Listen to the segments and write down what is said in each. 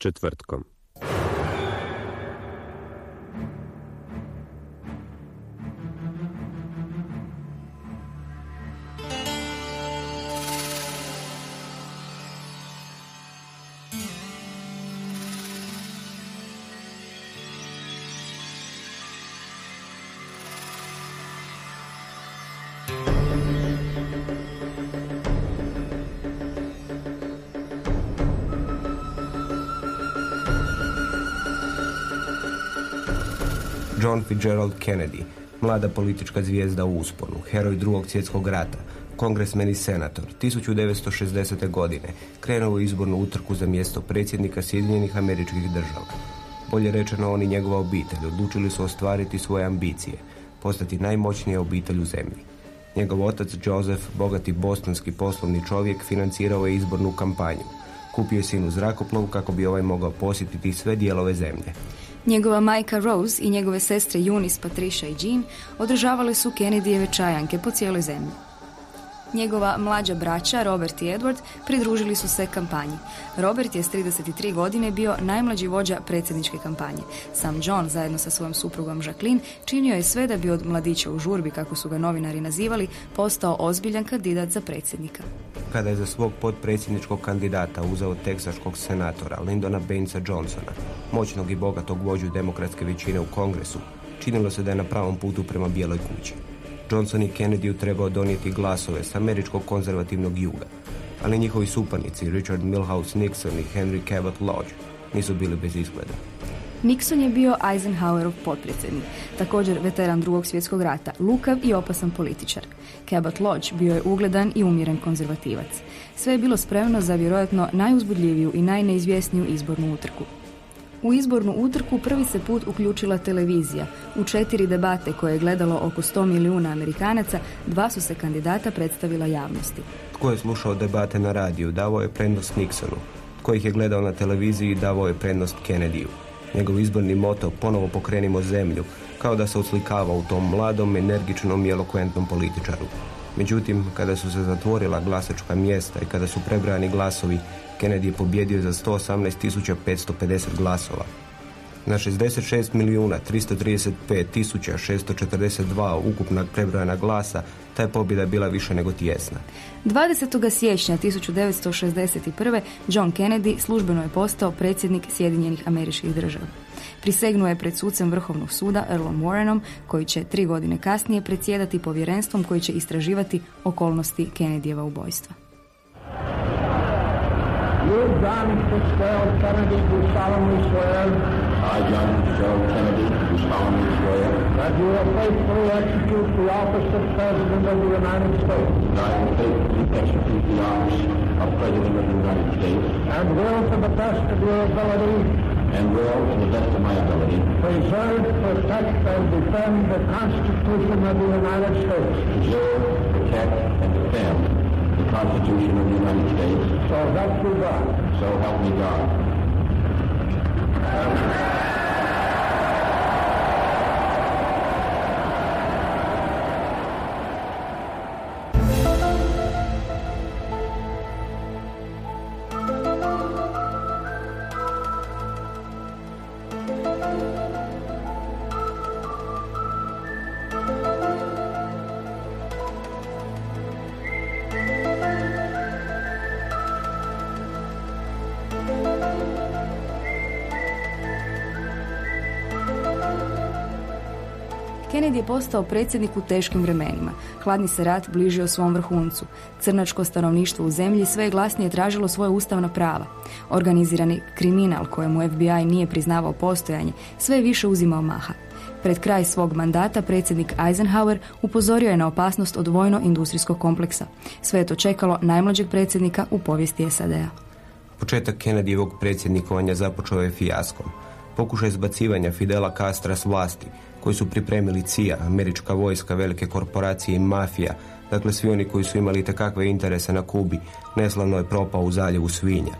Četvrtkom. John Fitzgerald Kennedy, mlada politička zvijezda u usponu, heroj drugog svjetskog rata, kongresmen i senator, 1960. godine krenuo u izbornu utrku za mjesto predsjednika Sjedinjenih američkih država. Bolje rečeno, on i njegova obitelj odlučili su ostvariti svoje ambicije, postati najmoćnija obitelj u zemlji. Njegov otac Joseph, bogati bostonski poslovni čovjek, financirao je izbornu kampanju. Kupio je sinu zrakoplov kako bi ovaj mogao posjetiti sve dijelove zemlje. Njegova majka Rose i njegove sestre Eunice, Patricia i Jean održavali su Kennedyjeve čajanke po cijeloj zemlji. Njegova mlađa braća, Robert i Edward, pridružili su se kampanji. Robert je s 33 godine bio najmlađi vođa predsjedničke kampanje. Sam John, zajedno sa svojom suprugom Jacqueline, činio je sve da bi od mladića u žurbi, kako su ga novinari nazivali, postao ozbiljan kandidat za predsjednika. Kada je za svog podpredsjedničkog kandidata uzeo teksaškog senatora Lindona Bainesa Johnsona, moćnog i bogatog vođu demokratske većine u kongresu, činilo se da je na pravom putu prema Bijeloj kući. Johnson i Kennedy trebao donijeti glasove s američkog konzervativnog juga, ali njihovi supanici Richard Milhouse Nixon i Henry Cabot Lodge nisu bili bez izgleda. Nixon je bio Eisenhowerov potpredsjednik, također veteran drugog svjetskog rata, lukav i opasan političar. Cabot Lodge bio je ugledan i umjeren konzervativac. Sve je bilo spremno za vjerojatno najuzbudljiviju i najneizvjesniju izbornu utrku. U izbornu utrku prvi se put uključila televizija. U četiri debate koje je gledalo oko 100 milijuna Amerikanaca, dva su se kandidata predstavila javnosti. Tko je slušao debate na radiju, davao je prednost Nixonu. Tko ih je gledao na televiziji, davao je prednost Kennedyu. Njegov izborni moto ponovo pokrenimo zemlju, kao da se oslikava u tom mladom, energičnom i elokventnom političaru. Međutim, kada su se zatvorila glasačka mjesta i kada su prebrani glasovi, Kennedy je pobjedio za 118.550 glasova. Na 66 milijuna 335 tisuća 642 ukupna prebrojana glasa, ta je pobjeda bila više nego tjesna. 20. siječnja 1961. John Kennedy službeno je postao predsjednik Sjedinjenih američkih država. Prisegnuo je pred sucem Vrhovnog suda Earlom Warrenom, koji će tri godine kasnije predsjedati povjerenstvom koji će istraživati okolnosti Kennedyjeva ubojstva. You, John Fitzgerald Kennedy, do solemnly swear. I, John Fitzgerald Kennedy, do solemnly swear. That you will faithfully execute the office of President of the United States. That I will faithfully execute the office of President of the United States. And will, to the best of your ability, and will, to the best of my ability, preserve, protect, and defend the Constitution of the United States. Preserve, protect, and defend Constitution of the United States. So help me God. So help me God. Postao predsjednik u teškim vremenima. Hladni se rat bližio svom vrhuncu. Crnačko stanovništvo u zemlji sve je glasnije tražilo svoje ustavna prava. Organizirani kriminal kojemu FBI nije priznavao postojanje sve više uzimao maha. Pred kraj svog mandata predsjednik Eisenhower upozorio je na opasnost od vojno-industrijskog kompleksa. Sve je to čekalo najmlađeg predsjednika u povijesti SAD-a. Početak Kennedyjevog predsjednikovanja započeo je fijaskom. Pokušaj izbacivanja Fidela Castra s vlasti, koji su pripremili CIA, američka vojska, velike korporacije i mafija, dakle svi oni koji su imali takakve interese na Kubi, neslavno je propao u zaljevu svinja.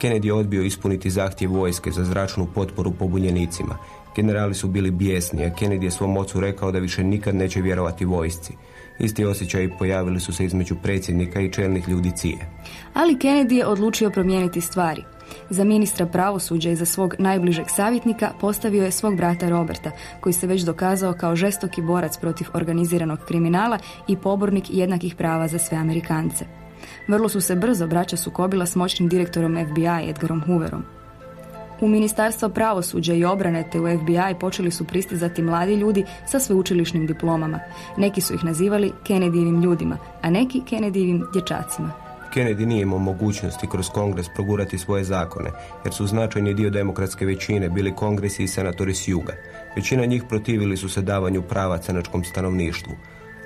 Kennedy je odbio ispuniti zahtjev vojske za zračnu potporu pobunjenicima. Generali su bili bijesni, a Kennedy je svom ocu rekao da više nikad neće vjerovati vojsci. Isti osjećaji pojavili su se između predsjednika i čelnih ljudi cije. Ali Kennedy je odlučio promijeniti stvari. Za ministra pravosuđa i za svog najbližeg savjetnika postavio je svog brata Roberta, koji se već dokazao kao žestoki borac protiv organiziranog kriminala i pobornik jednakih prava za sve Amerikance. Vrlo su se brzo braća sukobila s moćnim direktorom FBI Edgarom Hooverom. U Ministarstvo pravosuđa i obrane te u FBI počeli su pristizati mladi ljudi sa sveučilišnim diplomama. Neki su ih nazivali Kennedyjevim ljudima, a neki Kennedyjevim dječacima. Kennedy nije imao mogućnosti kroz kongres progurati svoje zakone, jer su značajni dio demokratske većine bili kongresi i senatori s juga. Većina njih protivili su se davanju prava crnačkom stanovništvu,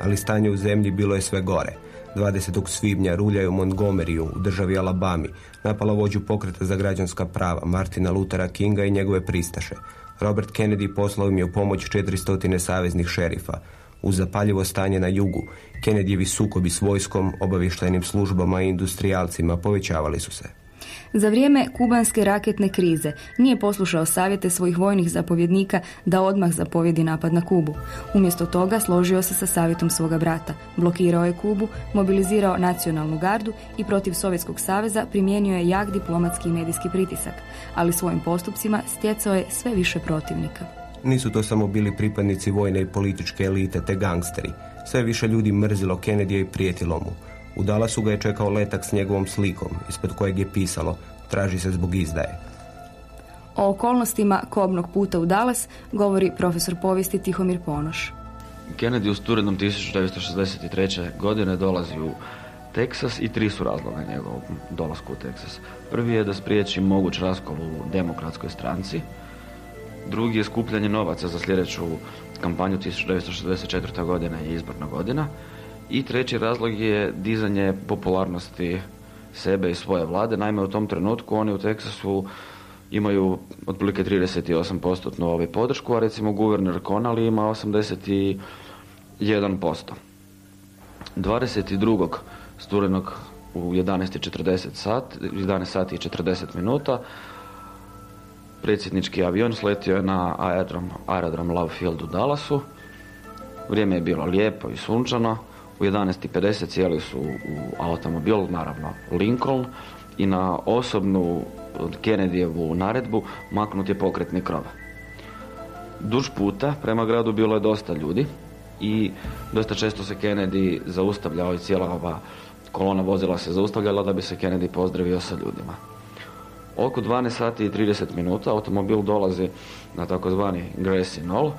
ali stanje u zemlji bilo je sve gore. 20. svibnja ruljaju Montgomeryu u državi Alabami, napala vođu pokreta za građanska prava Martina Luthera Kinga i njegove pristaše. Robert Kennedy poslao im je u pomoć 400 saveznih šerifa. Uz zapaljivo stanje na jugu, Kennedyjevi sukobi s vojskom, obavještajnim službama i industrijalcima povećavali su se. Za vrijeme kubanske raketne krize nije poslušao savjete svojih vojnih zapovjednika da odmah zapovjedi napad na Kubu. Umjesto toga složio se sa savjetom svoga brata, blokirao je Kubu, mobilizirao nacionalnu gardu i protiv Sovjetskog saveza primijenio je jak diplomatski i medijski pritisak, ali svojim postupcima stjecao je sve više protivnika. Nisu to samo bili pripadnici vojne i političke elite te gangsteri. Sve više ljudi mrzilo Kennedy i prijetilo mu. U Dallasu ga je čekao letak s njegovom slikom, ispod kojeg je pisalo traži se zbog izdaje. O okolnostima kobnog puta u Dallas govori profesor povijesti Tihomir Ponoš. Kennedy u studenom 1963. godine dolazi u Teksas i tri su razloga njegovog dolasku u Teksas. Prvi je da spriječi moguć raskol u demokratskoj stranci. Drugi je skupljanje novaca za sljedeću kampanju 1964. godina i izborna godina. I treći razlog je dizanje popularnosti sebe i svoje vlade. Naime, u tom trenutku oni u Teksasu imaju otprilike 38% ovaj podršku, a recimo guverner Conali ima 81%. 22. studenog u 11.40 sat, 11 sati i 40 minuta predsjednički avion sletio je na aerodrom, aerodrom Love Field u Dallasu. Vrijeme je bilo lijepo i sunčano. U 11.50 cijeli su u automobil, naravno Lincoln, i na osobnu Kennedyjevu naredbu maknut je pokretni krov. Duž puta prema gradu bilo je dosta ljudi i dosta često se Kennedy zaustavljao i cijela ova kolona vozila se zaustavljala da bi se Kennedy pozdravio sa ljudima. Oko 12 sati i 30 minuta automobil dolazi na takozvani Grassy Knoll,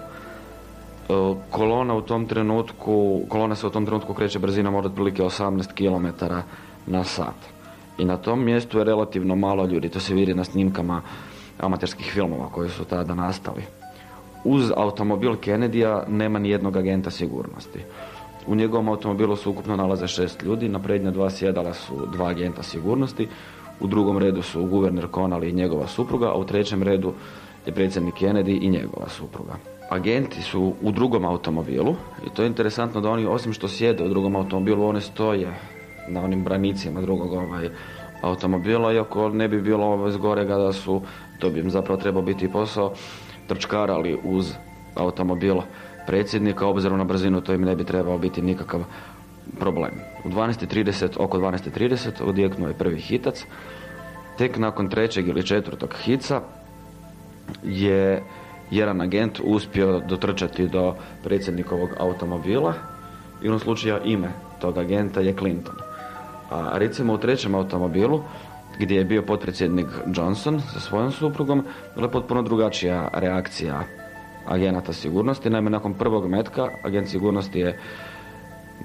E, kolona u tom trenutku, kolona se u tom trenutku kreće brzinom od otprilike 18 km na sat. I na tom mjestu je relativno malo ljudi, to se vidi na snimkama amaterskih filmova koji su tada nastali. Uz automobil Kennedyja nema ni jednog agenta sigurnosti. U njegovom automobilu se ukupno nalaze šest ljudi, na prednja dva sjedala su dva agenta sigurnosti, u drugom redu su guverner Connolly i njegova supruga, a u trećem redu je predsjednik Kennedy i njegova supruga. Agenti su u drugom automobilu i to je interesantno da oni osim što sjede u drugom automobilu, one stoje na onim branicima drugog ovaj, automobila, iako ne bi bilo ovo zgorega da su, to bi im zapravo trebao biti posao, trčkarali uz automobil predsjednika, obzirom na brzinu to im ne bi trebao biti nikakav problem. U 12.30, oko 12.30 odjeknuo je prvi hitac, tek nakon trećeg ili četvrtog hica je jedan agent uspio dotrčati do predsjednikovog automobila i u slučaju ime tog agenta je Clinton. A recimo u trećem automobilu gdje je bio potpredsjednik Johnson sa svojom suprugom, bila je potpuno drugačija reakcija agenata sigurnosti. Naime, nakon prvog metka agent sigurnosti je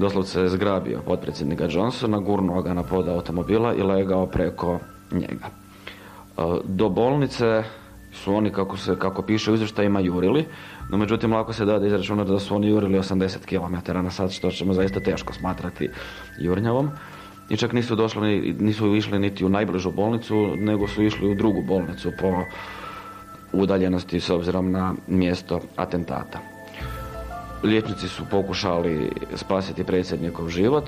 doslovce zgrabio potpredsjednika Johnsona, gurnuo ga na pod automobila i legao preko njega. E, do bolnice su oni, kako, se, kako piše u izvještajima, jurili, no međutim lako se da da izračunati da su oni jurili 80 km na sat, što ćemo zaista teško smatrati jurnjavom. I čak nisu došli, nisu išli niti u najbližu bolnicu, nego su išli u drugu bolnicu po udaljenosti s obzirom na mjesto atentata. Liječnici su pokušali spasiti predsjednikov život,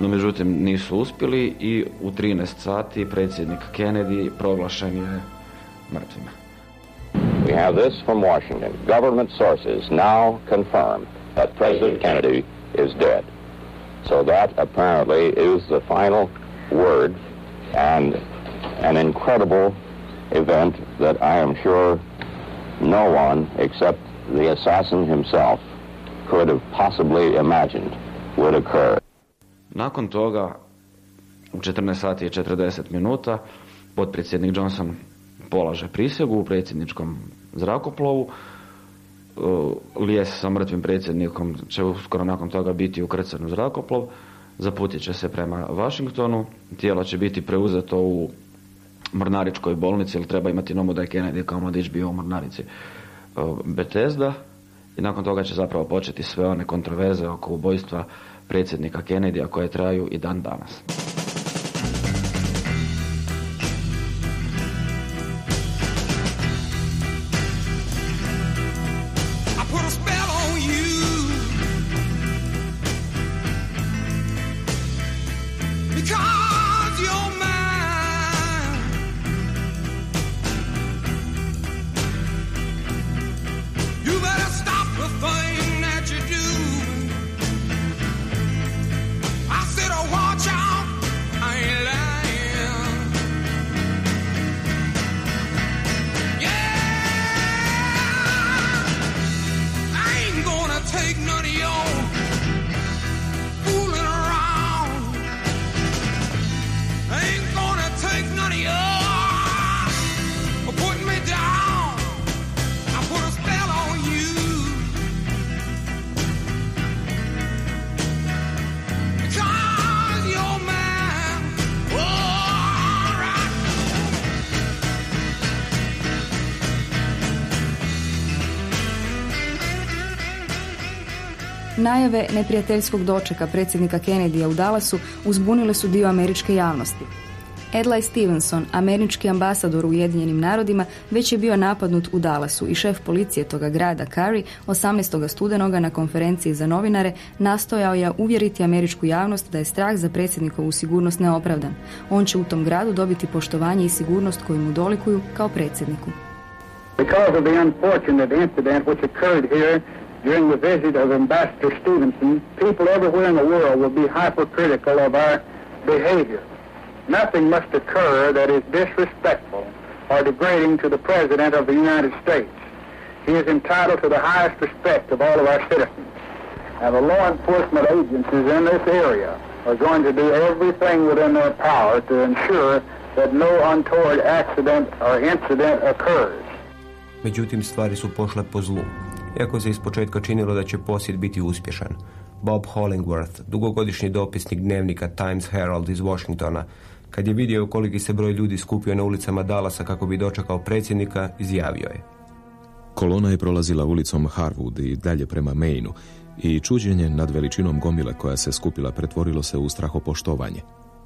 no međutim nisu uspjeli i u 13 sati predsjednik Kennedy proglašen je mrtvima. We have this from Washington. Government sources now confirm that President Kennedy is dead. So that apparently is the final word and an incredible event that I am sure no one except the assassin himself could have possibly imagined would occur. Nakon toga, u 14 sati i 40 minuta, potpredsjednik Johnson polaže prisegu u predsjedničkom zrakoplovu. E, lijes sa mrtvim predsjednikom će uskoro nakon toga biti ukrcan u zrakoplov. Zaputit će se prema Washingtonu. Tijelo će biti preuzeto u mornaričkoj bolnici, jer treba imati nomu da je Kennedy kao mladić bio u mornarici e, Bethesda. I nakon toga će zapravo početi sve one kontroverze oko ubojstva predsjednika Kennedy-a koje traju i dan danas. Najave neprijateljskog dočeka predsjednika Kennedy u Dallasu uzbunile su dio američke javnosti. Edlai Stevenson, američki ambasador u Ujedinjenim narodima, već je bio napadnut u Dallasu i šef policije toga grada Curry 18. studenoga na konferenciji za novinare nastojao je uvjeriti američku javnost da je strah za predsjednikovu sigurnost neopravdan. On će u tom gradu dobiti poštovanje i sigurnost koju mu dolikuju kao predsjedniku. Because of the unfortunate incident which occurred here during the visit of Ambassador Stevenson, people everywhere in the world will be hypercritical of our behavior. Nothing must occur that is disrespectful or degrading to the President of the United States. He is entitled to the highest respect of all of our citizens. And the law enforcement agencies in this area are going to do everything within their power to ensure that no untoward accident or incident occurs. Međutim, stvari su pošle po zlu. Iako se ispočetka činilo da će posjet biti uspješan. Bob Hollingworth, dugogodišnji dopisnik dnevnika Times Herald iz Washingtona, kad je vidio koliki se broj ljudi skupio na ulicama Dallasa kako bi dočekao predsjednika, izjavio je. Kolona je prolazila ulicom Harwood i dalje prema Mainu i čuđenje nad veličinom gomile koja se skupila pretvorilo se u strahopoštovanje.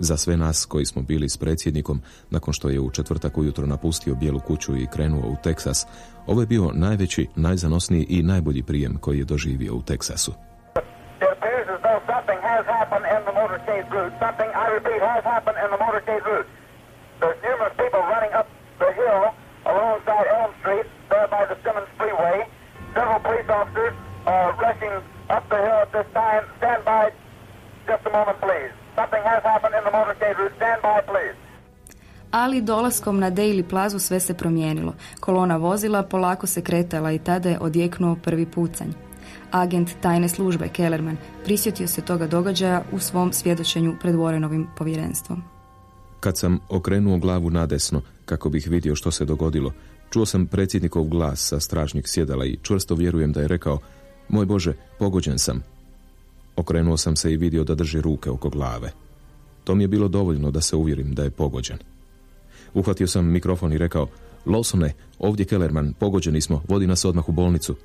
Za sve nas koji smo bili s predsjednikom, nakon što je u četvrtak ujutro napustio Bijelu kuću i krenuo u Teksas, ovo je bio najveći, najzanosniji i najbolji prijem koji je doživio u Teksasu. up the hill at this time. Stand by just a moment, please. Something has happened in the motorcade route. Stand by, please. Ali dolaskom na Daily Plazu sve se promijenilo. Kolona vozila polako se kretala i tada je odjeknuo prvi pucanj. Agent tajne službe Kellerman prisjetio se toga događaja u svom svjedočenju pred Warrenovim povjerenstvom. Kad sam okrenuo glavu nadesno kako bih vidio što se dogodilo, Čuo sam predsjednikov glas sa stražnjeg sjedala i čvrsto vjerujem da je rekao Moj Bože, pogođen sam. Okrenuo sam se i vidio da drži ruke oko glave. To mi je bilo dovoljno da se uvjerim da je pogođen. Uhvatio sam mikrofon i rekao Lawsone, ovdje Kellerman, pogođeni smo, vodi nas odmah u bolnicu.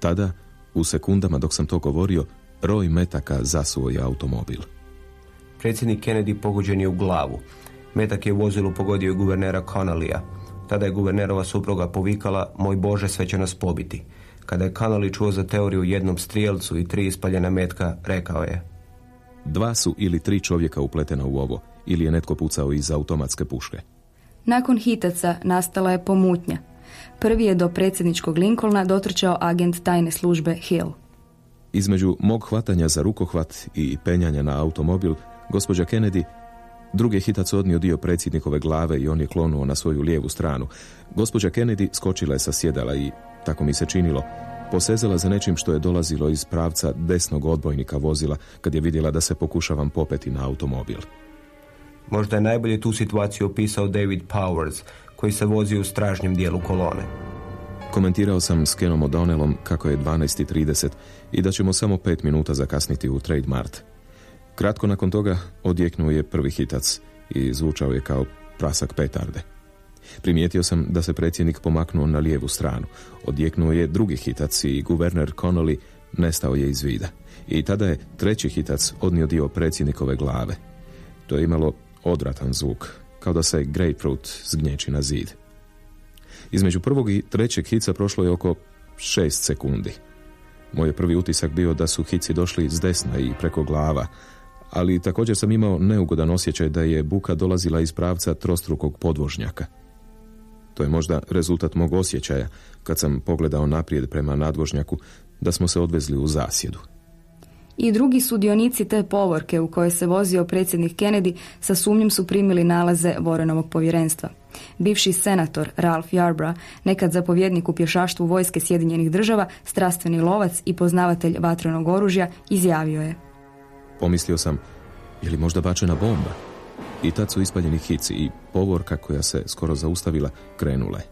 Tada, u sekundama dok sam to govorio, roj metaka zasuo je automobil. Predsjednik Kennedy pogođen je u glavu. Metak je u vozilu pogodio guvernera Connellija. Tada je guvernerova supruga povikala, moj Bože, sve će nas pobiti. Kada je Connelly čuo za teoriju jednom strijelcu i tri ispaljena metka, rekao je Dva su ili tri čovjeka upletena u ovo, ili je netko pucao iz automatske puške. Nakon hitaca nastala je pomutnja. Prvi je do predsjedničkog Lincolna dotrčao agent tajne službe Hill. Između mog hvatanja za rukohvat i penjanja na automobil, gospođa Kennedy Drugi je hitac odnio dio predsjednikove glave i on je klonuo na svoju lijevu stranu. Gospođa Kennedy skočila je sa sjedala i, tako mi se činilo, posezala za nečim što je dolazilo iz pravca desnog odbojnika vozila kad je vidjela da se pokušavam popeti na automobil. Možda je najbolje tu situaciju opisao David Powers, koji se vozi u stražnjem dijelu kolone. Komentirao sam s Kenom O'Donnellom kako je 12.30 i da ćemo samo pet minuta zakasniti u Trade Mart. Kratko nakon toga odjeknuo je prvi hitac i zvučao je kao prasak petarde. Primijetio sam da se predsjednik pomaknuo na lijevu stranu. Odjeknuo je drugi hitac i guverner Connolly nestao je iz vida. I tada je treći hitac odnio dio predsjednikove glave. To je imalo odratan zvuk, kao da se grapefruit zgnječi na zid. Između prvog i trećeg hica prošlo je oko šest sekundi. Moj prvi utisak bio da su hici došli s desna i preko glava, ali također sam imao neugodan osjećaj da je buka dolazila iz pravca trostrukog podvožnjaka. To je možda rezultat mog osjećaja kad sam pogledao naprijed prema nadvožnjaku da smo se odvezli u zasjedu. I drugi sudionici te povorke u kojoj se vozio predsjednik Kennedy sa sumnjom su primili nalaze Vorenovog povjerenstva. Bivši senator Ralph Yarbrough, nekad zapovjednik u pješaštvu vojske Sjedinjenih država, strastveni lovac i poznavatelj vatrenog oružja, izjavio je Pomislio sam, je li možda bačena bomba? I tad su ispaljeni hici i povorka koja se skoro zaustavila krenula je.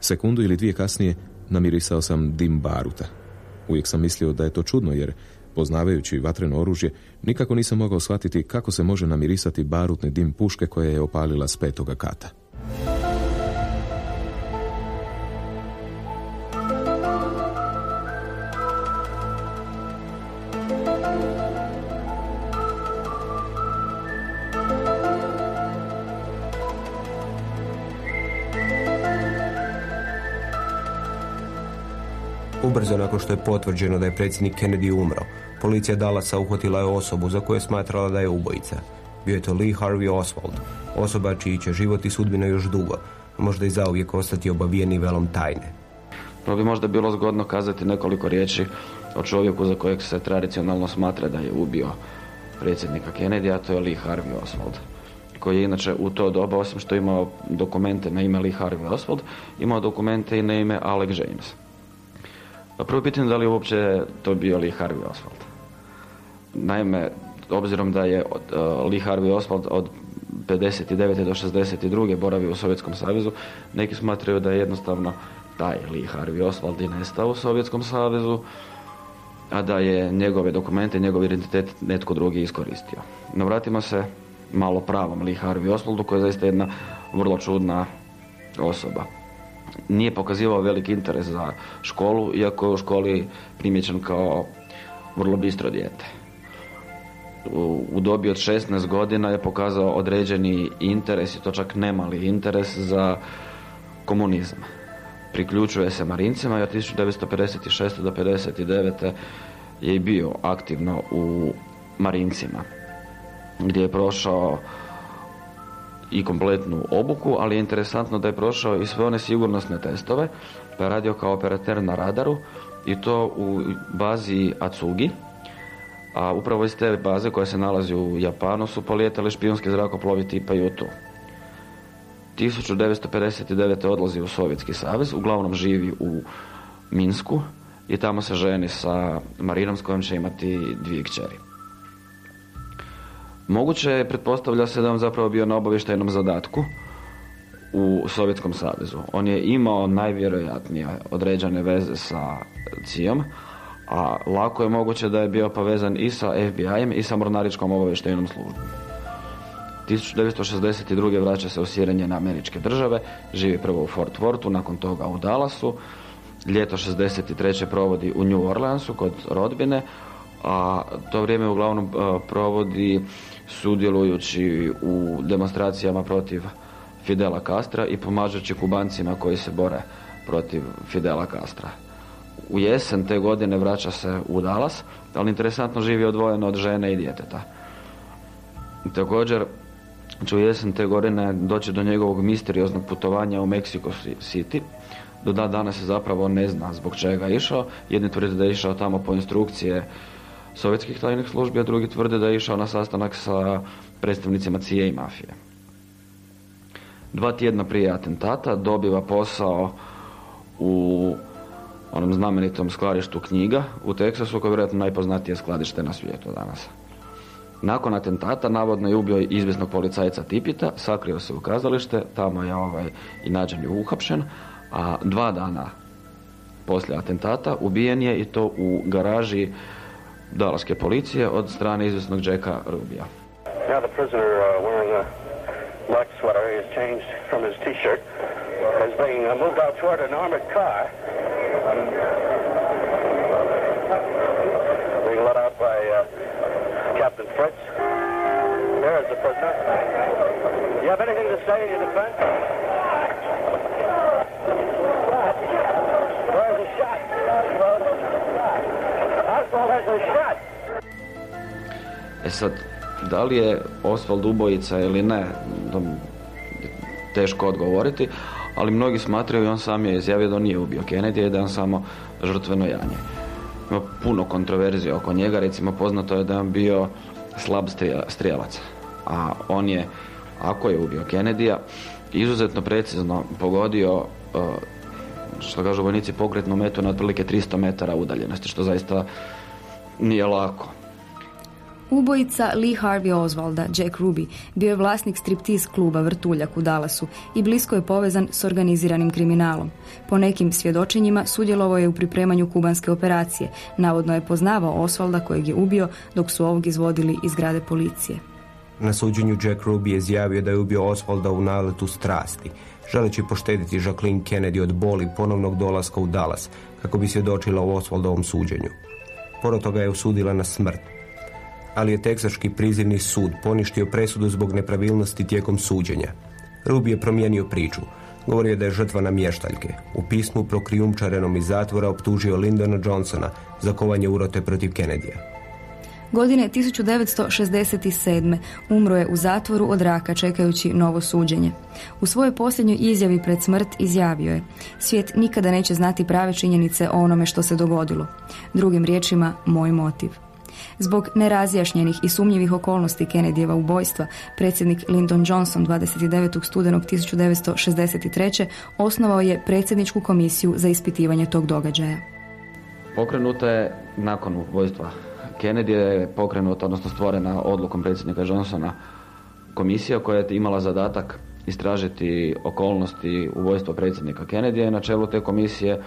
Sekundu ili dvije kasnije namirisao sam dim baruta. Uvijek sam mislio da je to čudno jer, poznavajući vatreno oružje, nikako nisam mogao shvatiti kako se može namirisati barutni dim puške koja je opalila s petoga kata. Ubrzo nakon što je potvrđeno da je predsjednik Kennedy umro, policija Dallasa uhvatila je osobu za koju je smatrala da je ubojica. Bio je to Lee Harvey Oswald, osoba čiji će život i sudbina još dugo, možda i zauvijek ostati obavijeni velom tajne. To bi možda bilo zgodno kazati nekoliko riječi o čovjeku za kojeg se tradicionalno smatra da je ubio predsjednika Kennedy, a to je Lee Harvey Oswald koji je inače u to doba, osim što imao dokumente na ime Lee Harvey Oswald, imao dokumente i na ime Alec James. Pa prvo pitanje da li uopće to bio Lee Harvey Oswald. Naime, obzirom da je uh, Lee Harvey Oswald od 59. do 62. boravio u Sovjetskom savezu, neki smatraju da je jednostavno taj Lee Harvey Oswald i nestao u Sovjetskom savezu, a da je njegove dokumente, njegov identitet netko drugi iskoristio. No vratimo se malo pravom Lee Harvey Oswaldu, koja je zaista jedna vrlo čudna osoba nije pokazivao veliki interes za školu, iako je u školi primjećen kao vrlo bistro dijete. U, u dobi od 16 godina je pokazao određeni interes, i to čak nemali interes za komunizam. Priključuje se Marincima i od 1956. do 1959. je bio aktivno u Marincima, gdje je prošao i kompletnu obuku, ali je interesantno da je prošao i sve one sigurnosne testove, pa je radio kao operater na radaru i to u bazi Atsugi, a upravo iz te baze koja se nalazi u Japanu su polijetali špijunski zrakoplovi tipa Jutu. 1959. odlazi u Sovjetski savez, uglavnom živi u Minsku i tamo se ženi sa Marinom s kojom će imati dvije kćeri. Moguće je, pretpostavlja se da on zapravo bio na obavještajnom zadatku u Sovjetskom savezu. On je imao najvjerojatnije određene veze sa Cijom, a lako je moguće da je bio povezan i sa FBI-em i sa mornaričkom obavještajnom službom. 1962. vraća se u Sjedinjene američke države, živi prvo u Fort Worthu, nakon toga u Dallasu, ljeto 63. provodi u New Orleansu kod rodbine, a to vrijeme uglavnom e, provodi sudjelujući u demonstracijama protiv Fidela Castra i pomažući kubancima koji se bore protiv Fidela Castra. U jesen te godine vraća se u Dallas, ali interesantno živi odvojeno od žene i djeteta. Također će u jesen te godine doći do njegovog misterioznog putovanja u Mexico City. Do da danas se zapravo ne zna zbog čega je išao. Jedni tvrde da je išao tamo po instrukcije sovjetskih tajnih službi, a drugi tvrde da je išao na sastanak sa predstavnicima CIA i mafije. Dva tjedna prije atentata dobiva posao u onom znamenitom skladištu knjiga u Teksasu, koje je vjerojatno najpoznatije skladište na svijetu danas. Nakon atentata navodno je ubio izvjesnog policajca Tipita, sakrio se u kazalište, tamo je ovaj i nađen je uhapšen, a dva dana poslije atentata ubijen je i to u garaži policije od strane izvjesnog Jacka Rubija. Now the prisoner uh, wearing a black sweater is changed from his t-shirt is being uh, moved out toward an armored car. Being let out by uh, Captain Fritz. There is the prisoner. Do You have anything to say in your defense? Where's the shot? Oswald has a shot. E sad, da li je Oswald ubojica ili ne, teško odgovoriti, ali mnogi smatraju i on sam je izjavio da on nije ubio Kennedy da je on samo žrtveno janje. Ima puno kontroverzije oko njega, recimo poznato je da je on bio slab strijelac, a on je, ako je ubio Kennedy-a, izuzetno precizno pogodio uh, što kažu vojnici pokretnu metu na otprilike 300 metara udaljenosti, što zaista nije lako. Ubojica Lee Harvey Oswalda, Jack Ruby, bio je vlasnik striptiz kluba Vrtuljak u Dallasu i blisko je povezan s organiziranim kriminalom. Po nekim svjedočenjima sudjelovao je u pripremanju kubanske operacije. Navodno je poznavao Oswalda kojeg je ubio dok su ovog izvodili iz grade policije. Na suđenju Jack Ruby je izjavio da je ubio Oswalda u naletu strasti, želeći poštediti Jacqueline Kennedy od boli ponovnog dolaska u Dallas, kako bi svjedočila u Oswaldovom suđenju. Porod toga je osudila na smrt, ali je teksaški prizivni sud poništio presudu zbog nepravilnosti tijekom suđenja. Rubi je promijenio priču. Govorio da je žrtva namještaljke. U pismu prokrijumčarenom iz zatvora optužio Lindona Johnsona za kovanje urote protiv Kennedyja. Godine 1967. umro je u zatvoru od raka čekajući novo suđenje. U svojoj posljednjoj izjavi pred smrt izjavio je Svijet nikada neće znati prave činjenice o onome što se dogodilo. Drugim riječima, moj motiv. Zbog nerazjašnjenih i sumnjivih okolnosti Kennedyjeva ubojstva, predsjednik Lyndon Johnson 29. studenog 1963. osnovao je predsjedničku komisiju za ispitivanje tog događaja. Pokrenuta je nakon ubojstva Kennedy je pokrenuta, odnosno stvorena odlukom predsjednika Johnsona komisija koja je imala zadatak istražiti okolnosti ubojstva predsjednika Kennedy na čelu te komisije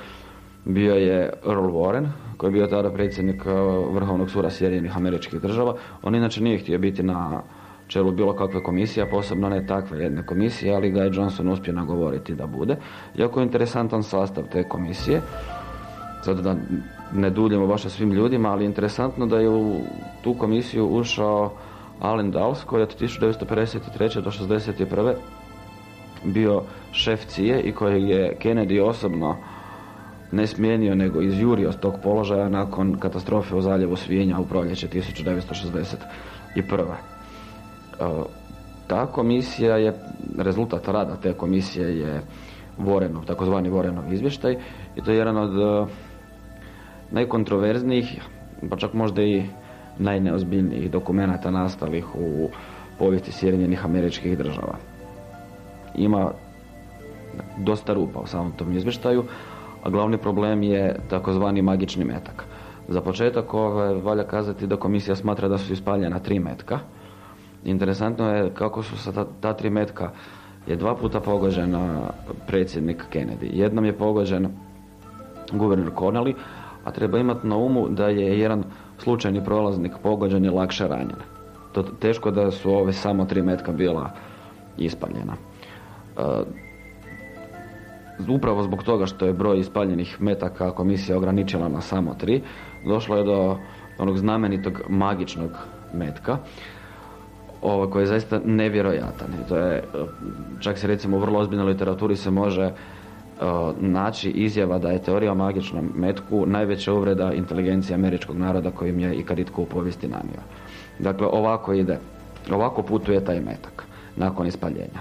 bio je Earl Warren, koji je bio tada predsjednik uh, Vrhovnog sura Sjedinjenih američkih država. On inače nije htio biti na čelu bilo kakve komisije, posebno ne takve jedne komisije, ali ga je Johnson uspio nagovoriti da bude. Jako interesantan sastav te komisije. Sada da ne duljimo baš svim ljudima, ali interesantno da je u tu komisiju ušao Allen Dulles, koji je od 1953. do 1961. bio šef cije i koji je Kennedy osobno ne smijenio nego izjurio s tog položaja nakon katastrofe u zaljevu Svijenja u proljeće 1961. E, ta komisija je, rezultat rada te komisije je Vorenov, takozvani Vorenov izvještaj i to je jedan od e, najkontroverznijih, pa čak možda i najneozbiljnijih dokumenata nastalih u povijesti Sjedinjenih američkih država. Ima dosta rupa u samom tom izvještaju, a glavni problem je takozvani magični metak. Za početak ove, valja kazati da komisija smatra da su ispaljena tri metka. Interesantno je kako su se ta, ta tri metka je dva puta pogođen predsjednik Kennedy. Jednom je pogođen guverner Connelly, a treba imati na umu da je jedan slučajni prolaznik pogođen i lakše ranjen. To teško da su ove samo tri metka bila ispaljena. E, upravo zbog toga što je broj ispaljenih metaka komisija ograničila na samo tri, došlo je do onog znamenitog magičnog metka, ovo, koji je zaista nevjerojatan. To je, čak se recimo u vrlo ozbiljnoj literaturi se može naći izjava da je teorija o magičnom metku najveća uvreda inteligencije američkog naroda kojim je ikad itko u povijesti nanio. Dakle, ovako ide, ovako putuje taj metak nakon ispaljenja.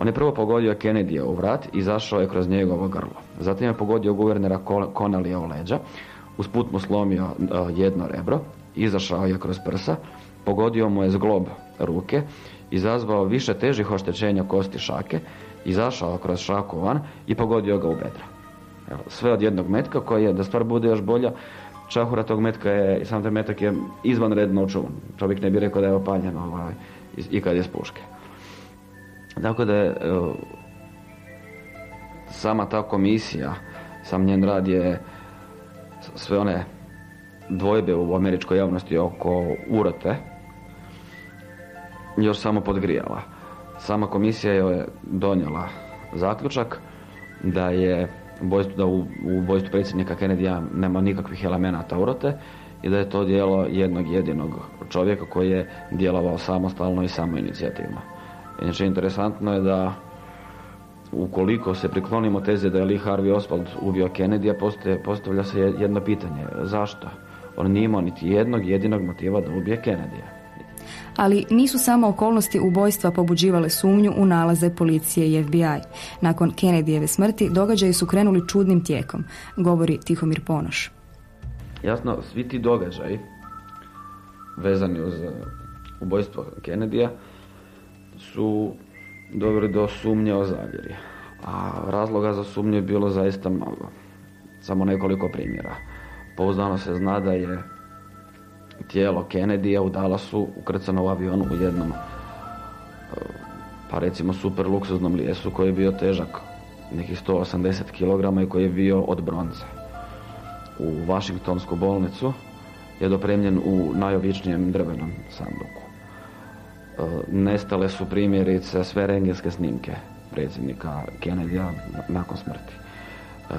On je prvo pogodio Kennedy u vrat i zašao je kroz njegovo grlo. Zatim je pogodio guvernera Connellija u leđa, usput mu slomio jedno rebro, izašao je kroz prsa, pogodio mu je zglob ruke, izazvao više težih oštećenja kosti šake, izašao kroz šaku van i pogodio ga u bedra. Evo, sve od jednog metka koji je, da stvar bude još bolja, čahura tog metka je, sam taj metak je izvanredno očuvan. Čovjek ne bi rekao da je opaljen ovaj, i kad je s puške. Tako da je sama ta komisija, sam njen rad je sve one dvojbe u američkoj javnosti oko urote još samo podgrijala. Sama komisija je donijela zaključak da je ubojstvo, da u ubojstvu predsjednika Kennedy nema nikakvih elemenata urote i da je to djelo jednog jedinog čovjeka koji je djelovao samostalno i samoinicijativno. Inače, interesantno je da ukoliko se priklonimo teze da je Lee Harvey Oswald ubio Kennedy, postavlja se jedno pitanje. Zašto? On nije imao niti jednog jedinog motiva da ubije Kennedy ali nisu samo okolnosti ubojstva pobuđivale sumnju u nalaze policije i FBI. Nakon Kennedyjeve smrti događaji su krenuli čudnim tijekom, govori Tihomir Ponoš. Jasno, svi ti događaji vezani uz ubojstvo Kennedyja su doveli do sumnje o zavjeri. A razloga za sumnju je bilo zaista mnogo. Samo nekoliko primjera. Pouzdano se zna da je tijelo Kennedyja u Dallasu ukrcano u avionu u jednom e, pa recimo super luksuznom lijesu koji je bio težak nekih 180 kg i koji je bio od bronze. U Washingtonsku bolnicu je dopremljen u najobičnijem drvenom sanduku. E, nestale su primjerice sve rengenske snimke predsjednika Kennedyja nakon smrti. E,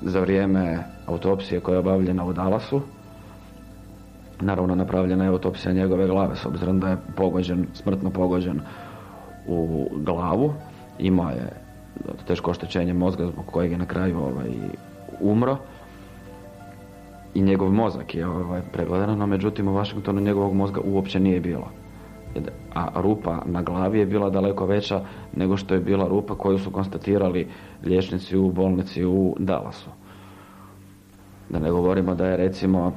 za vrijeme autopsije koja je obavljena u Dallasu, Naravno napravljena je autopsija njegove glave s obzirom da je pogođen, smrtno pogođen u glavu. Imao je teško oštećenje mozga zbog kojeg je na kraju ovaj, umro. I njegov mozak je ovaj, pregledan, no međutim u Washingtonu njegovog mozga uopće nije bilo. A rupa na glavi je bila daleko veća nego što je bila rupa koju su konstatirali liječnici u bolnici u Dallasu. Da ne govorimo da je recimo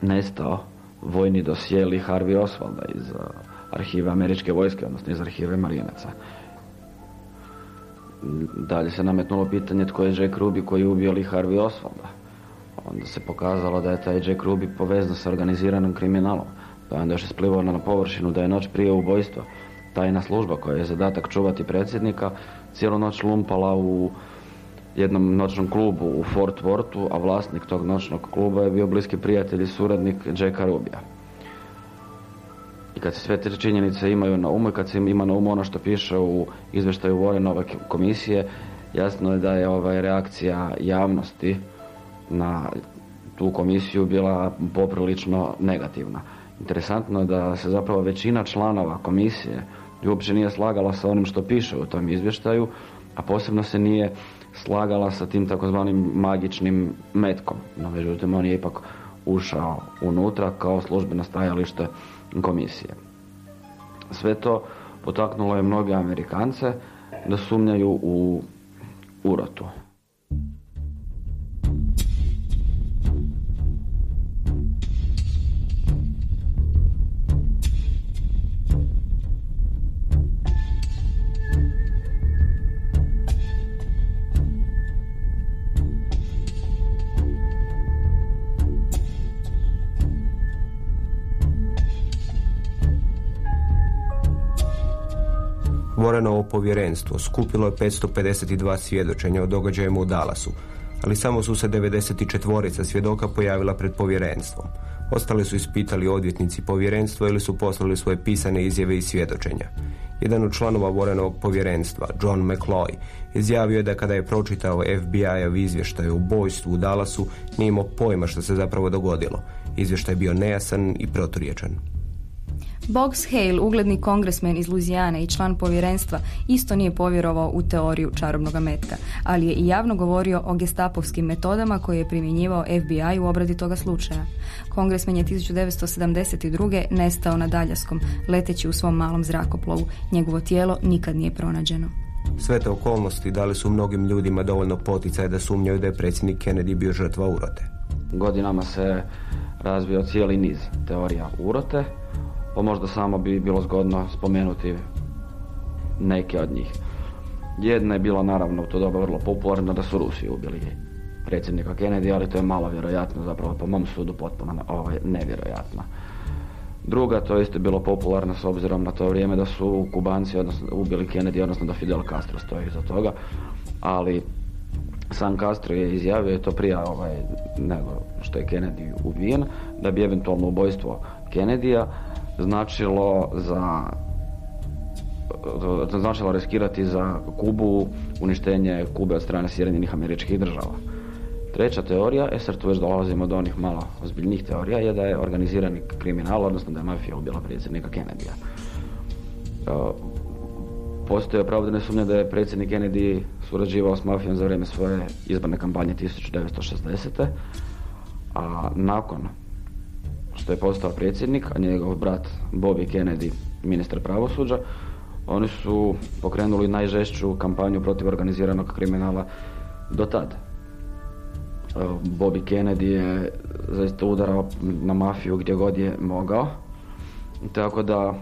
nestao vojni dosijeli Harvey Oswalda iz uh, arhive američke vojske, odnosno iz arhive marinaca. Dalje se nametnulo pitanje tko je Jack Ruby koji je ubio li Harvey Oswalda. Onda se pokazalo da je taj Jack Ruby povezan sa organiziranim kriminalom. Pa onda još isplivao na površinu da je noć prije ubojstva tajna služba koja je zadatak čuvati predsjednika cijelu noć lumpala u jednom noćnom klubu u Fort Worthu, a vlasnik tog noćnog kluba je bio bliski prijatelj i suradnik Jacka Rubija. I kad se sve te činjenice imaju na umu i kad se ima na umu ono što piše u izvještaju Warrenove komisije, jasno je da je ovaj reakcija javnosti na tu komisiju bila poprilično negativna. Interesantno je da se zapravo većina članova komisije uopće nije slagala sa onim što piše u tom izvještaju, a posebno se nije slagala sa tim takozvanim magičnim metkom. No, međutim, on je ipak ušao unutra kao službeno stajalište komisije. Sve to potaknulo je mnoge Amerikance da sumnjaju u urotu. Povjerenstvo skupilo je 552 svjedočenja o događajima u Dallasu, ali samo su se 94 svjedoka pojavila pred povjerenstvom. Ostali su ispitali odvjetnici povjerenstva ili su poslali svoje pisane izjave i svjedočenja. Jedan od članova Warrenovog povjerenstva, John McCloy, izjavio je da kada je pročitao FBI-ov izvještaj o ubojstvu u Dallasu, nije imao pojma što se zapravo dogodilo. Izvještaj je bio nejasan i proturječan. Box Hale, ugledni kongresmen iz Luzijane i član povjerenstva, isto nije povjerovao u teoriju čarobnog metka, ali je i javno govorio o gestapovskim metodama koje je primjenjivao FBI u obradi toga slučaja. Kongresmen je 1972. nestao na Daljaskom, leteći u svom malom zrakoplovu. Njegovo tijelo nikad nije pronađeno. Sve te okolnosti dali su mnogim ljudima dovoljno poticaja da sumnjaju da je predsjednik Kennedy bio žrtva urote. Godinama se razvio cijeli niz teorija urote, pa možda samo bi bilo zgodno spomenuti neke od njih. Jedna je bila naravno u to doba vrlo popularna da su Rusi ubili predsjednika Kennedy, ali to je malo vjerojatno, zapravo po mom sudu potpuno ovaj, nevjerojatno. Druga, to isto bilo popularno s obzirom na to vrijeme da su Kubanci odnosno, ubili Kennedy, odnosno da Fidel Castro stoji iza toga, ali sam Castro je izjavio to prije ovaj, nego što je Kennedy ubijen, da bi eventualno ubojstvo Kennedyja značilo za značilo riskirati za Kubu uništenje Kube od strane Sjedinjenih američkih država. Treća teorija, e sad tu već dolazimo do onih malo ozbiljnijih teorija, je da je organizirani kriminal, odnosno da je mafija ubila predsjednika Kennedyja. E, postoje opravdane sumnje da je predsjednik Kennedy surađivao s mafijom za vrijeme svoje izborne kampanje 1960. A nakon što je postao predsjednik, a njegov brat Bobby Kennedy, ministar pravosuđa, oni su pokrenuli najžešću kampanju protiv organiziranog kriminala do tada. Bobby Kennedy je zaista udarao na mafiju gdje god je mogao, tako da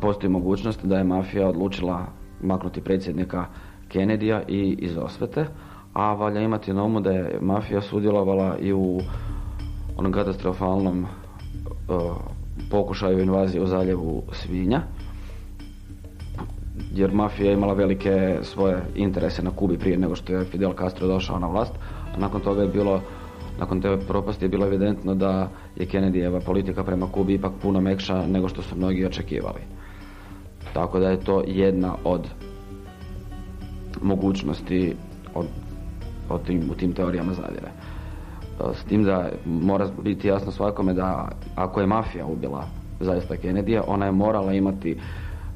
postoji mogućnost da je mafija odlučila maknuti predsjednika Kennedyja i iz osvete, a valja imati na umu da je mafija sudjelovala i u onom katastrofalnom pokušaju invazije u zaljevu Svinja jer mafija je imala velike svoje interese na Kubi prije nego što je Fidel Castro došao na vlast, a nakon toga je bilo nakon te propasti je bilo evidentno da je Kennedyjeva politika prema Kubi ipak puno mekša nego što su mnogi očekivali. Tako da je to jedna od mogućnosti od, od tim, u tim teorijama zavjere. S tim da mora biti jasno svakome da ako je mafija ubila zaista Kennedyja, ona je morala imati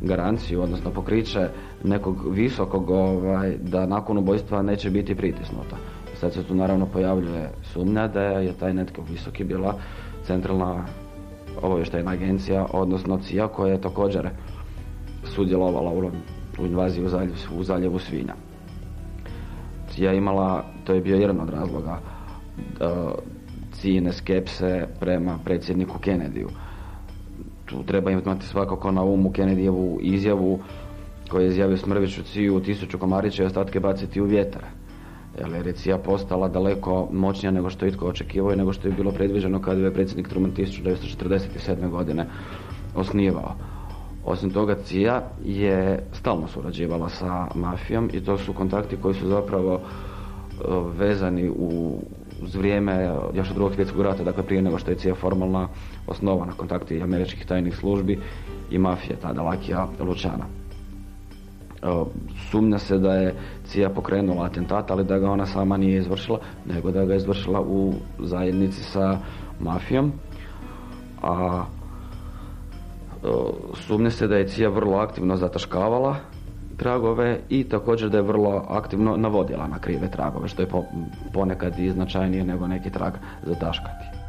garanciju, odnosno pokriće nekog visokog ovaj, da nakon ubojstva neće biti pritisnuta. Sad se tu naravno pojavljuje sumnja da je taj netko visoki bila centralna obavještajna agencija, odnosno CIA koja je također sudjelovala u, u invaziji u zaljevu, u zaljevu svinja. CIA imala, to je bio jedan od razloga cijene skepse prema predsjedniku Kennedyu. Tu treba imati svakako na umu Kennedyjevu izjavu koju je izjavio Smrviću ciju tisuću komarića i ostatke baciti u vjetar. Jer je cija postala daleko moćnija nego što je itko očekivao i nego što je bilo predviđeno kada je predsjednik Truman 1947. godine osnivao. Osim toga, CIA je stalno surađivala sa mafijom i to su kontakti koji su zapravo vezani u uz vrijeme još od drugog svjetskog rata, dakle prije nego što je CIA formalna osnovana kontakti američkih tajnih službi i mafije, tada Lakija Lučana. Sumnja se da je CIA pokrenula atentat, ali da ga ona sama nije izvršila, nego da ga je izvršila u zajednici sa mafijom. A sumnja se da je CIA vrlo aktivno zataškavala tragove i također da je vrlo aktivno navodila na krive tragove, što je ponekad i značajnije nego neki trag zataškati.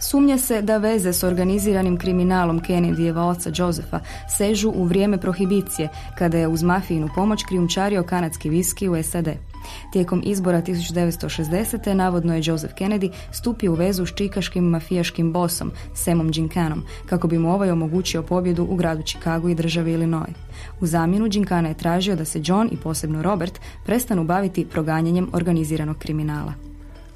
Sumnja se da veze s organiziranim kriminalom Kennedyjeva oca Josefa sežu u vrijeme prohibicije, kada je uz mafijinu pomoć krijumčario kanadski viski u SAD. Tijekom izbora 1960. navodno je Joseph Kennedy stupio u vezu s čikaškim mafijaškim bosom Samom Gincanom kako bi mu ovaj omogućio pobjedu u gradu Chicago i državi Illinois. U zamjenu Gincana je tražio da se John i posebno Robert prestanu baviti proganjanjem organiziranog kriminala.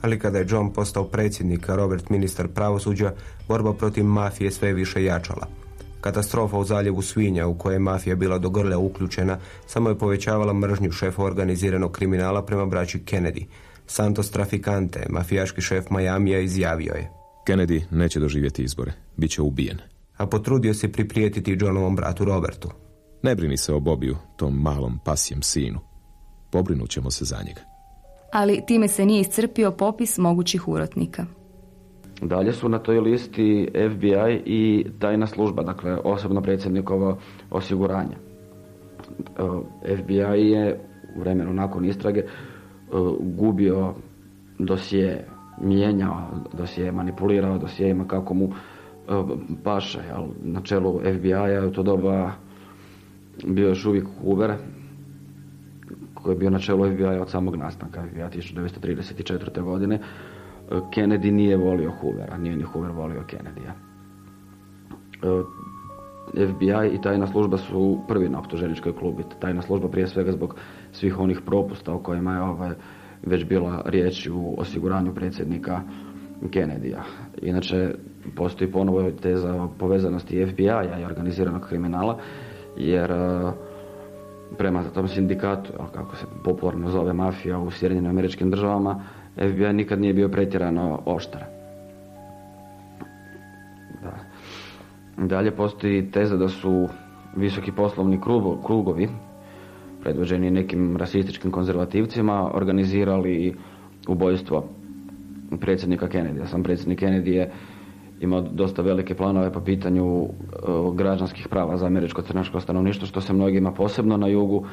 Ali kada je John postao predsjednik, a Robert ministar pravosuđa, borba protiv mafije sve više jačala. Katastrofa u zaljevu Svinja, u kojoj je mafija bila do grlja uključena, samo je povećavala mržnju šefa organiziranog kriminala prema braći Kennedy. Santos Traficante, mafijaški šef Majamija, izjavio je. Kennedy neće doživjeti izbore. Biće ubijen. A potrudio se priprijetiti Johnovom bratu Robertu. Ne brini se o Bobiju, tom malom pasjem sinu. Pobrinut ćemo se za njega. Ali time se nije iscrpio popis mogućih urotnika. Dalje su na toj listi FBI i tajna služba, dakle osobno predsjednikovo osiguranje. E, FBI je u vremenu nakon istrage e, gubio dosije, mijenjao dosije, manipulirao dosijema kako mu e, paše. Na čelu FBI-a u to doba bio još uvijek Hoover, koji je bio na čelu FBI-a od samog nastanka FBI-a 1934. godine. Kennedy nije volio Hoovera, nije ni Hoover volio Kennedy-a. FBI i tajna služba su prvi na optuženičkoj klubi. Tajna služba prije svega zbog svih onih propusta o kojima je ovaj, već bila riječ u osiguranju predsjednika Kennedy-a. Inače, postoji ponovo teza o povezanosti FBI-a i organiziranog kriminala, jer e, prema tom sindikatu, kako se popularno zove mafija u Sjedinjenim američkim državama, FBI nikad nije bio pretjerano oštar. Dalje postoji teza da su visoki poslovni krugovi, predvođeni nekim rasističkim konzervativcima, organizirali ubojstvo predsjednika Kennedy. Sam predsjednik Kennedy je imao dosta velike planove po pitanju e, građanskih prava za američko crnačko stanovništvo, što se mnogima posebno na jugu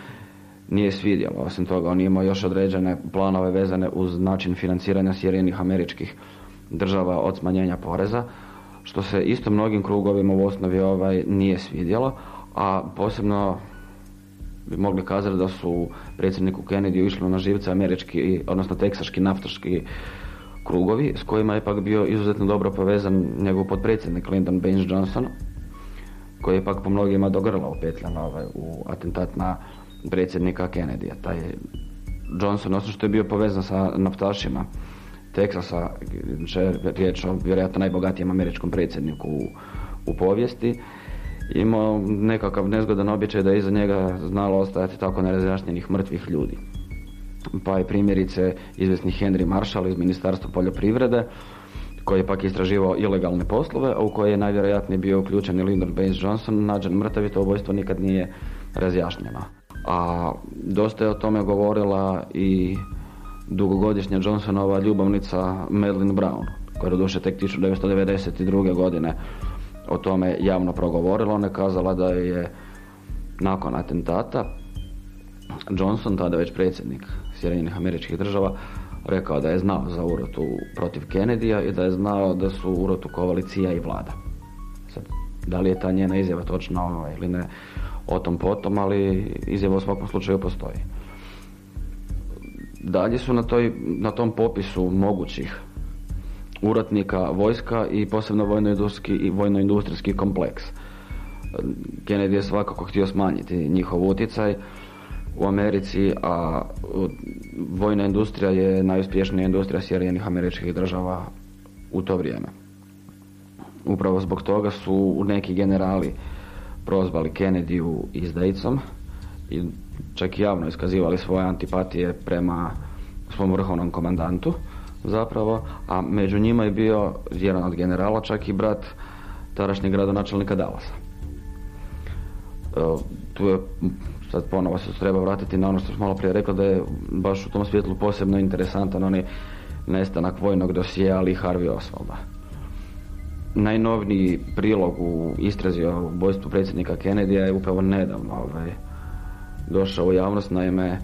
nije svidjelo. Osim toga, on je imao još određene planove vezane uz način financiranja sjedinih američkih država od smanjenja poreza, što se isto mnogim krugovima u osnovi ovaj nije svidjelo, a posebno bi mogli kazati da su predsjedniku Kennedy išli na živce američki, odnosno teksaški naftaški krugovi, s kojima je pak bio izuzetno dobro povezan njegov potpredsjednik Lyndon Baines Johnson, koji je pak po mnogima do grla ovaj, u atentat na predsjednika Kennedy-a. Taj Johnson, osim što je bio povezan sa naftašima Teksasa, će riječ o vjerojatno najbogatijem američkom predsjedniku u, u povijesti, imao nekakav nezgodan običaj da iza njega znalo ostajati tako nerazjašnjenih mrtvih ljudi. Pa je primjerice izvjesni Henry Marshall iz Ministarstva poljoprivrede, koji je pak istraživao ilegalne poslove, a u koje je najvjerojatnije bio uključen i Lyndon Baines Johnson, nađen mrtav i to ubojstvo nikad nije razjašnjeno. A dosta je o tome govorila i dugogodišnja Johnsonova ljubavnica Madeline Brown, koja je doduše tek 1992. godine o tome javno progovorila. Ona je kazala da je nakon atentata Johnson, tada već predsjednik Sjedinjenih američkih država, rekao da je znao za urotu protiv Kennedyja i da je znao da su urotu koalicija i vlada. Sad, da li je ta njena izjava točna ili ne, o tom potom, ali izjava u svakom slučaju postoji. Dalje su na, toj, na tom popisu mogućih uratnika vojska i posebno vojno-industrijski i vojno-industrijski kompleks. Kennedy je svakako htio smanjiti njihov utjecaj u Americi, a vojna industrija je najuspješnija industrija Sjedinjenih američkih država u to vrijeme. Upravo zbog toga su neki generali prozvali Kennedy izdajicom i čak javno iskazivali svoje antipatije prema svom vrhovnom komandantu zapravo, a među njima je bio jedan od generala, čak i brat tadašnjeg gradonačelnika Dallasa. E, tu je, sad ponovo se treba vratiti na ono što smo malo prije rekli, da je baš u tom svjetlu posebno interesantan onaj nestanak vojnog dosije ali Harvey Oswalda. Najnovniji prilog u istrazi o ubojstvu predsjednika Kennedy je upravo nedavno ovaj, došao u javnost, naime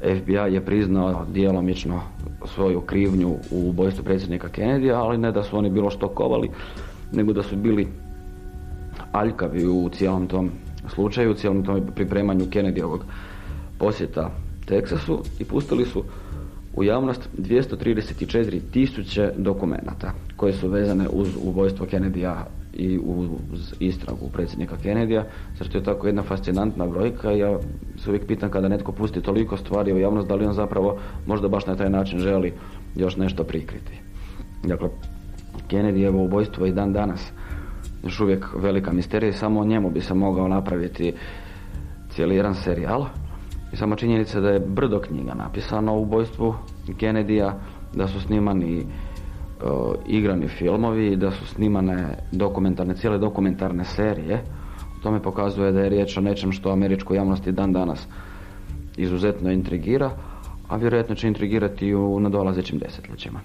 FBI je priznao djelomično svoju krivnju u ubojstvu predsjednika Kennedy, ali ne da su oni bilo što kovali, nego da su bili aljkavi u cijelom tom slučaju, u cijelom tom pripremanju Kennedyovog posjeta Teksasu i pustili su u javnost 234 tisuće dokumenata koje su vezane uz ubojstvo Kennedyja i uz istragu predsjednika Kennedyja, zašto je tako jedna fascinantna brojka. Ja se uvijek pitam kada netko pusti toliko stvari u javnost, da li on zapravo možda baš na taj način želi još nešto prikriti. Dakle, Kennedyjevo ubojstvo i dan danas još uvijek velika misterija samo o njemu bi se mogao napraviti cijeli jedan serijal. I samo činjenica da je brdo knjiga napisano u ubojstvu Kennedyja, da su snimani igrani filmovi, da su snimane dokumentarne, cijele dokumentarne serije. To me pokazuje da je riječ o nečem što američku javnosti dan danas izuzetno intrigira, a vjerojatno će intrigirati u nadolazećim desetljećima.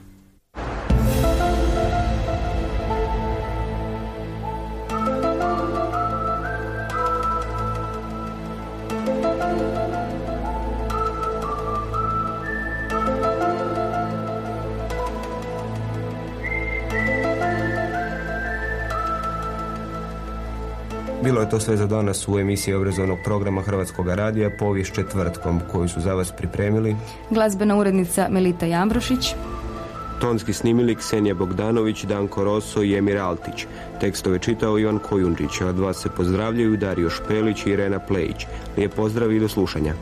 Je to sve za danas u emisiji obrazovnog programa Hrvatskog radija Povijest četvrtkom koju su za vas pripremili Glazbena urednica Melita Jambrošić, Tonski snimili Ksenija Bogdanović, Danko Roso i Emir Altić. Tekstove čitao Ivan Kojundžić, a od vas se pozdravljaju Dario Špelić i Irena Plejić. Lijep pozdrav i do slušanja.